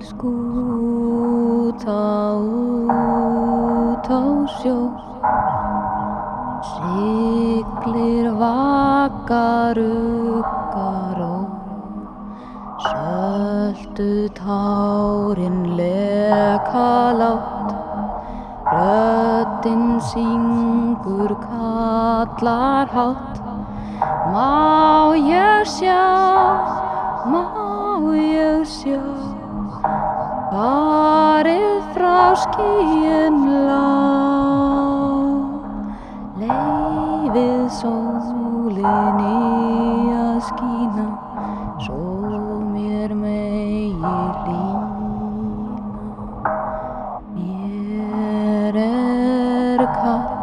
skúta út á sjó. Siglir vakar ukkar og Söldu tárin leka látt Röddinn syngur kallar hátt. Má ég sjá, má ég sjá Farið frá skíin lág Leifið sólinni að skína Svo mér megi lína Mér er kallt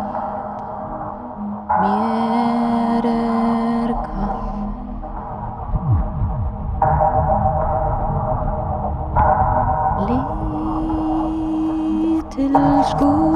Mér little school.